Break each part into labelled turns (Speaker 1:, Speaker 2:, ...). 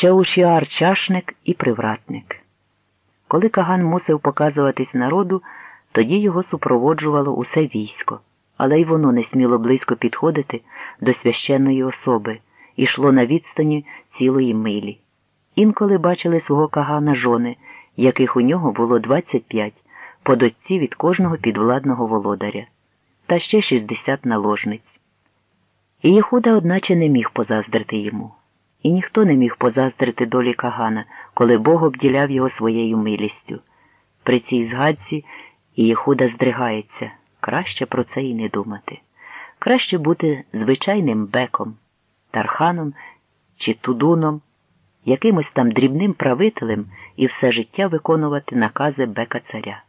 Speaker 1: чаушіар чашник і привратник. Коли Каган мусив показуватись народу, тоді його супроводжувало усе військо, але й воно не сміло близько підходити до священної особи і йшло на відстані цілої милі. Інколи бачили свого Кагана жони, яких у нього було 25, по дочці від кожного підвладного володаря, та ще 60 наложниць. І Єхуда, одначе, не міг позаздрити йому. І ніхто не міг позаздрити долі Кагана, коли Бог обділяв його своєю милістю. При цій згадці Єхуда здригається. Краще про це і не думати. Краще бути звичайним беком, тарханом чи тудуном, якимось там дрібним правителем і все життя виконувати накази бека царя.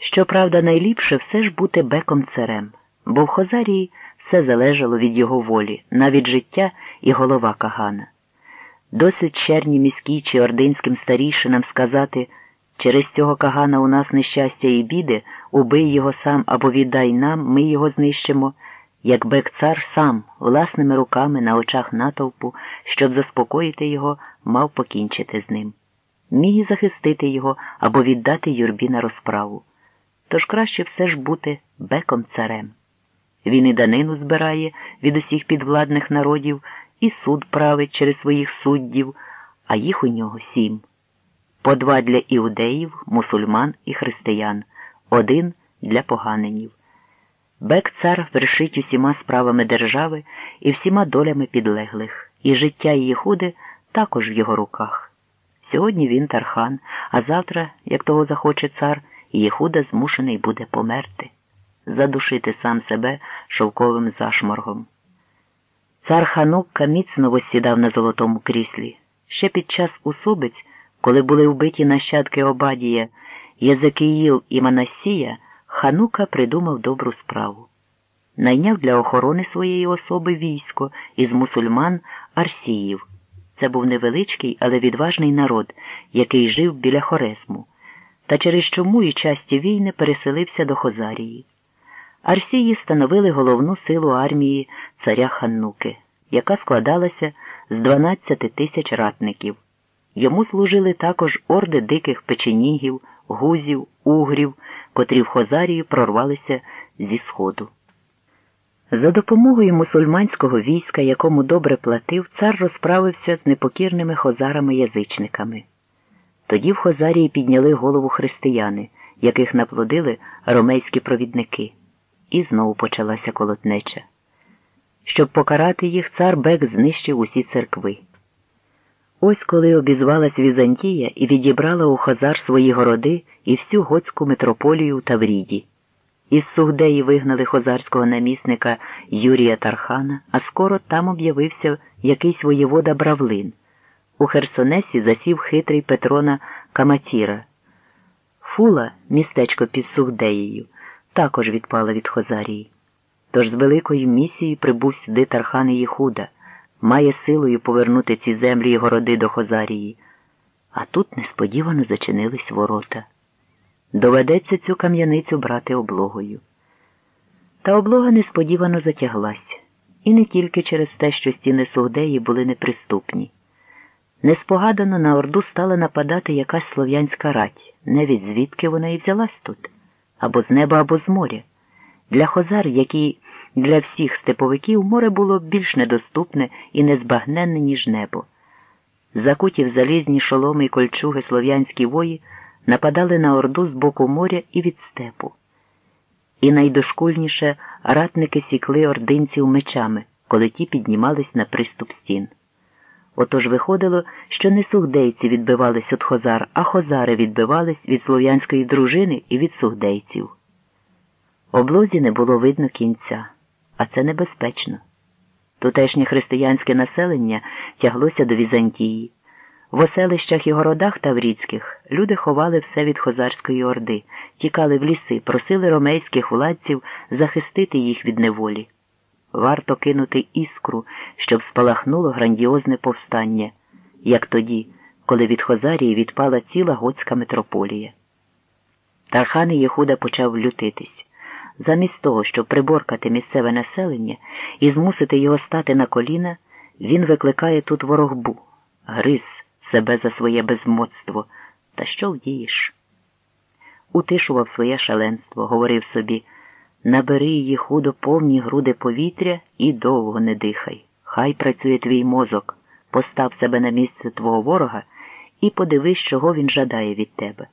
Speaker 1: Щоправда, найліпше все ж бути беком царем, бо в Хозарії все залежало від його волі, навіть життя і голова Кагана. Досить черні міській чи ординським старішинам сказати через цього Кагана у нас нещастя і біди, убий його сам або віддай нам, ми його знищимо, як бек цар сам власними руками на очах натовпу, щоб заспокоїти його, мав покінчити з ним. Міг і захистити його або віддати юрбі на розправу. Тож краще все ж бути беком царем. Він і данину збирає від усіх підвладних народів, і суд править через своїх суддів, а їх у нього сім. По два для іудеїв, мусульман і християн, один для поганинів. Бек цар вершить усіма справами держави і всіма долями підлеглих, і життя її худе також в його руках. Сьогодні він тархан, а завтра, як того захоче цар, Єхуда змушений буде померти задушити сам себе шовковим зашморгом. Цар Ханукка міцно восідав на золотому кріслі. Ще під час усобиць, коли були вбиті нащадки Обадія, Єзекиїл і Манасія, Ханука придумав добру справу. Найняв для охорони своєї особи військо із мусульман Арсіїв. Це був невеличкий, але відважний народ, який жив біля Хоресму, та через чому і часті війни переселився до Хозарії. Арсії становили головну силу армії царя Ханнуки, яка складалася з 12 тисяч ратників. Йому служили також орди диких печенігів, гузів, угрів, котрі в Хозарії прорвалися зі сходу. За допомогою мусульманського війська, якому добре платив, цар розправився з непокірними хозарами-язичниками. Тоді в Хозарії підняли голову християни, яких наплодили ромейські провідники. І знову почалася колотнеча. Щоб покарати їх, цар Бек знищив усі церкви. Ось коли обізвалась Візантія і відібрала у Хазар свої городи і всю готську митрополію в Тавріді. Із Сугдеї вигнали хозарського намісника Юрія Тархана, а скоро там об'явився якийсь воєвода Бравлин. У Херсонесі засів хитрий Петрона Каматіра. Фула, містечко під Сугдеєю також відпала від Хозарії. Тож з великою місією прибув сюди Тархан Єхуда, має силою повернути ці землі і городи до Хозарії. А тут несподівано зачинились ворота. Доведеться цю кам'яницю брати облогою. Та облога несподівано затяглась, і не тільки через те, що стіни Сугдеї були неприступні. Неспогадано на Орду стала нападати якась слов'янська рать, не від звідки вона і взялась тут або з неба, або з моря. Для хозар, як і для всіх степовиків, море було більш недоступне і незбагненне, ніж небо. Закуті в залізні шоломи й кольчуги слов'янські вої нападали на орду з боку моря і від степу. І найдошкульніше ратники сікли ординців мечами, коли ті піднімались на приступ стін. Отож виходило, що не сугдейці відбивались від хозар, а хозари відбивались від слов'янської дружини і від сугдейців. Облозі не було видно кінця, а це небезпечно. Тутешнє християнське населення тяглося до Візантії. В оселищах і городах Таврійських люди ховали все від хозарської орди, тікали в ліси, просили ромейських владців захистити їх від неволі. Варто кинути іскру, щоб спалахнуло грандіозне повстання, як тоді, коли від Хозарії відпала ціла готська митрополія. Тархан Єхуда почав лютитись. Замість того, щоб приборкати місцеве населення і змусити його стати на коліна, він викликає тут ворогбу, гриз себе за своє безмоцтво. Та що вдієш? Утишував своє шаленство, говорив собі набери її худо повні груди повітря і довго не дихай. Хай працює твій мозок, постав себе на місце твого ворога і подивись, чого він жадає від тебе.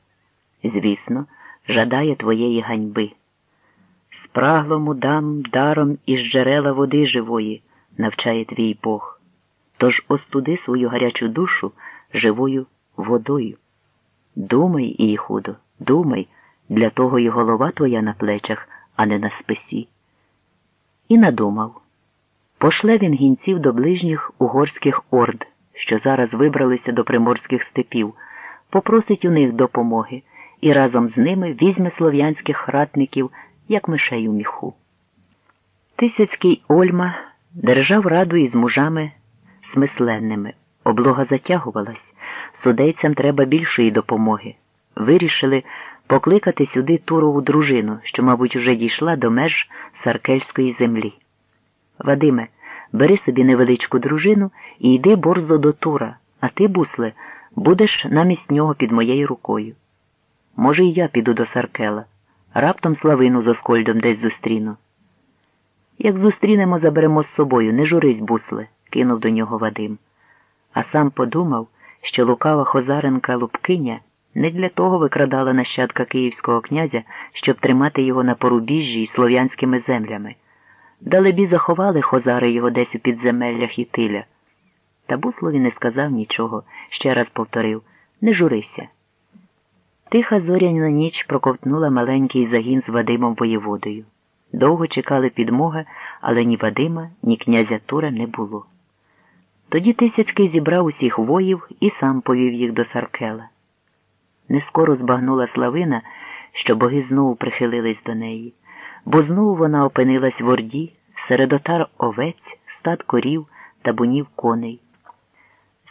Speaker 1: Звісно, жадає твоєї ганьби. Спраглому дам даром із джерела води живої, навчає твій Бог. Тож остуди свою гарячу душу живою водою. Думай, і худо, думай, для того і голова твоя на плечах, а не на списі. І надумав. Пошле він гінців до ближніх угорських орд, що зараз вибралися до приморських степів, попросить у них допомоги і разом з ними візьме слов'янських ратників, як мишей у міху. Тисяцький Ольма держав раду із мужами смисленними. Облога затягувалась, судейцям треба більшої допомоги. Вирішили покликати сюди Турову дружину, що, мабуть, уже дійшла до меж Саркельської землі. Вадиме, бери собі невеличку дружину і йди борзо до Тура, а ти, бусле, будеш намість нього під моєю рукою. Може, і я піду до Саркела. Раптом славину з Оскольдом десь зустріну. Як зустрінемо, заберемо з собою, не журись, бусле, кинув до нього Вадим. А сам подумав, що лукава Хозаренка Лубкиня не для того викрадала нащадка київського князя, щоб тримати його на порубіжжі й слов'янськими землями. Далебі заховали хозари його десь у підземеллях і тиля. Та буслові не сказав нічого, ще раз повторив не журися. Тиха зоряна ніч проковтнула маленький загін з Вадимом воєводою. Довго чекали підмоги, але ні Вадима, ні князя Тура не було. Тоді Тисяцький зібрав усіх воїв і сам повів їх до Саркела. Не скоро збагнула Славина, що боги знову прихилились до неї, бо знову вона опинилась в Орді серед отар овець, стад корів та бунів коней.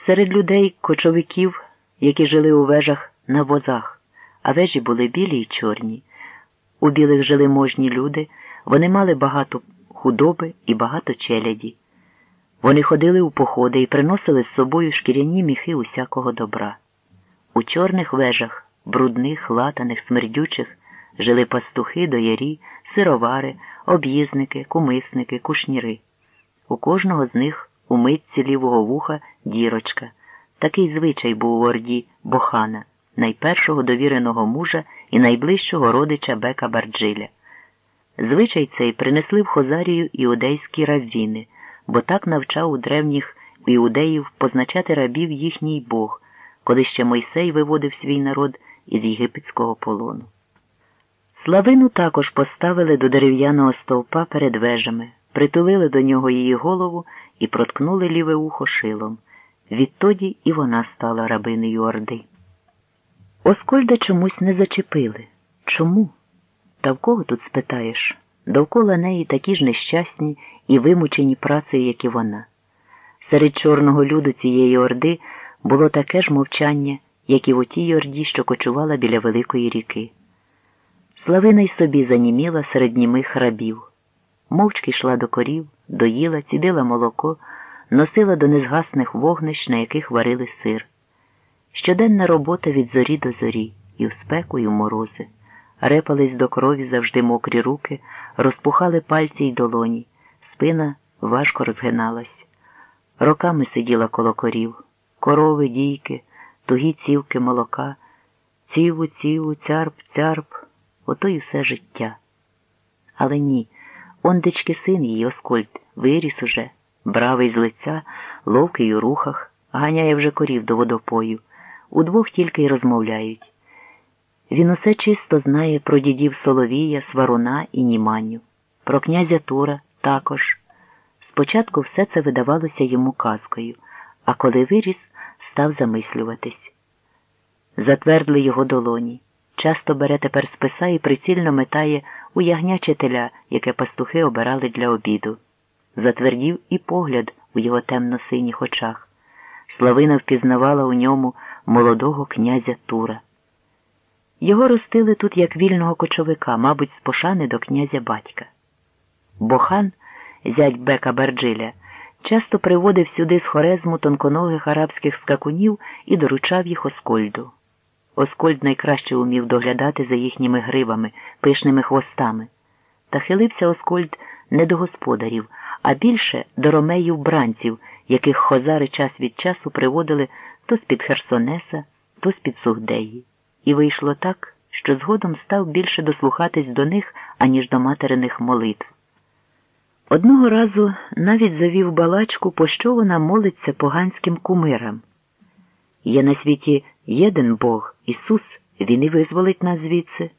Speaker 1: Серед людей кочовиків, які жили у вежах на возах, а вежі були білі й чорні. У білих жили можні люди, вони мали багато худоби і багато челяді. Вони ходили у походи і приносили з собою шкіряні міхи усякого добра. У чорних вежах, брудних, латаних, смердючих, жили пастухи, доярі, сировари, об'їзники, кумисники, кушніри. У кожного з них у митці лівого вуха дірочка. Такий звичай був у Орді Бохана, найпершого довіреного мужа і найближчого родича Бека Барджиля. Звичай цей принесли в Хозарію іудейські раввіни, бо так навчав у древніх іудеїв позначати рабів їхній Бог, коли ще Мойсей виводив свій народ із єгипетського полону. Славину також поставили до дерев'яного стовпа перед вежами, притулили до нього її голову і проткнули ліве ухо шилом. Відтоді і вона стала рабинею Орди. Оскольда чомусь не зачепили. Чому? Та в кого тут спитаєш? Довкола неї такі ж нещасні і вимучені працею, як і вона. Серед чорного люду цієї орди було таке ж мовчання, як і в отій орді, що кочувала біля Великої ріки. Славина й собі заніміла серед німих рабів. Мовчки йшла до корів, доїла, цідила молоко, носила до незгасних вогнищ, на яких варили сир. Щоденна робота від зорі до зорі, і в спеку, і в морози. Репались до крові завжди мокрі руки, розпухали пальці й долоні, спина важко розгиналась. Роками сиділа коло корів, корови, дійки, тугі цівки молока, ціву, ціву, цярп, цярп, ото й все життя. Але ні, ондечки син її Оскольд, виріс уже, бравий з лиця, ловкий у рухах, ганяє вже корів до водопою. Удвох тільки й розмовляють. Він усе чисто знає про дідів Соловія, Сваруна і Німаню, про князя Тура також. Спочатку все це видавалося йому казкою, а коли виріс, став замислюватись. Затвердли його долоні. Часто бере тепер списа і прицільно метає у ягняче теля, яке пастухи обирали для обіду. Затвердів і погляд у його темно-синіх очах. Славина впізнавала у ньому молодого князя Тура. Його ростили тут як вільного кочовика, мабуть, з пошани до князя батька. Бохан, зять Бека Барджиля, часто приводив сюди з хорезму тонконогих арабських скакунів і доручав їх Оскольду. Оскольд найкраще умів доглядати за їхніми гривами, пишними хвостами. Та хилився Оскольд не до господарів, а більше до ромеїв бранців, яких хозари час від часу приводили то з-під Херсонеса, то з-під Сугдеї. І вийшло так, що згодом став більше дослухатись до них, аніж до материних молитв. Одного разу навіть завів балачку, по що вона молиться поганським кумирам. Є на світі єдин Бог, Ісус, Він і визволить нас звідси.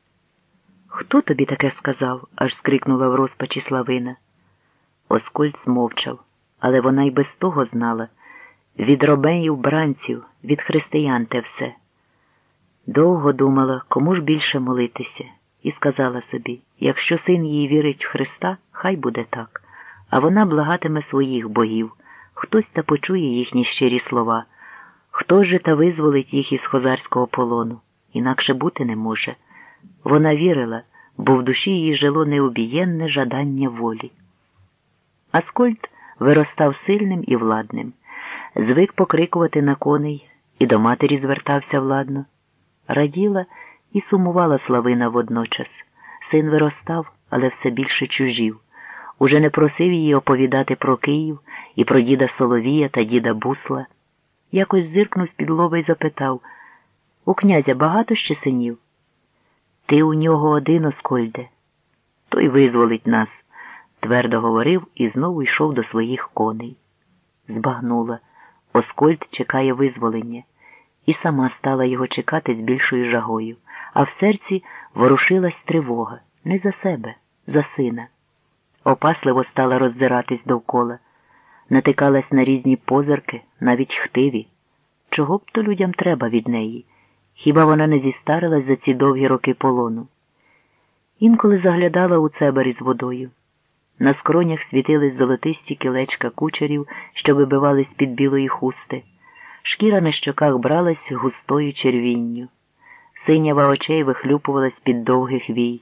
Speaker 1: Хто тобі таке сказав? аж скрикнула в розпачі Славина. Оскольд змовчав, але вона й без того знала від робеїв бранців, від християн те все. Довго думала, кому ж більше молитися, і сказала собі якщо син її вірить в Христа, хай буде так, а вона благатиме своїх богів, хтось та почує їхні щирі слова, хто же та визволить їх із хозарського полону, інакше бути не може. Вона вірила, бо в душі її жило необієнне жадання волі. Аскольд виростав сильним і владним, звик покрикувати на коней і до матері звертався владно. Раділа і сумувала Славина водночас. Син виростав, але все більше чужів. Уже не просив її оповідати про Київ і про діда Соловія та діда Бусла. Якось зиркнув під лоба й запитав У князя багато ще синів? Ти у нього один, Оскольде. Той визволить нас, твердо говорив і знову йшов до своїх коней. Збагнула. Оскольд чекає визволення і сама стала його чекати з більшою жагою, а в серці ворушилась тривога не за себе, за сина. Опасливо стала роздиратись довкола, натикалась на різні позирки, навіть хтиві. Чого б то людям треба від неї? Хіба вона не зістарилась за ці довгі роки полону? Інколи заглядала у цебарі з водою. На скронях світились золотисті кілечка кучерів, що вибивались під білої хусти. Шкіра на щоках бралась густою червінню. Синява очей вихлюпувалась під довгих вій,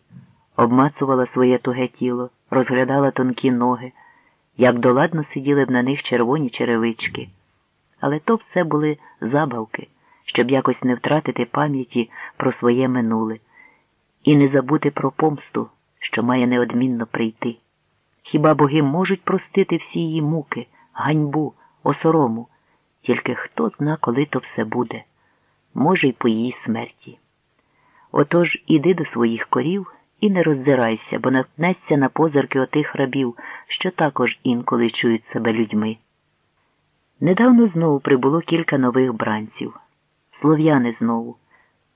Speaker 1: обмацувала своє туге тіло, розглядала тонкі ноги, як доладно сиділи б на них червоні черевички. Але то все були забавки, щоб якось не втратити пам'яті про своє минуле і не забути про помсту, що має неодмінно прийти. Хіба боги можуть простити всі її муки, ганьбу, осорому? Тільки хто зна, коли то все буде, може, й по її смерті. Отож іди до своїх корів і не роздирайся, бо наткнешся на позирки отих рабів, що також інколи чують себе людьми. Недавно знову прибуло кілька нових бранців, слов'яни знову.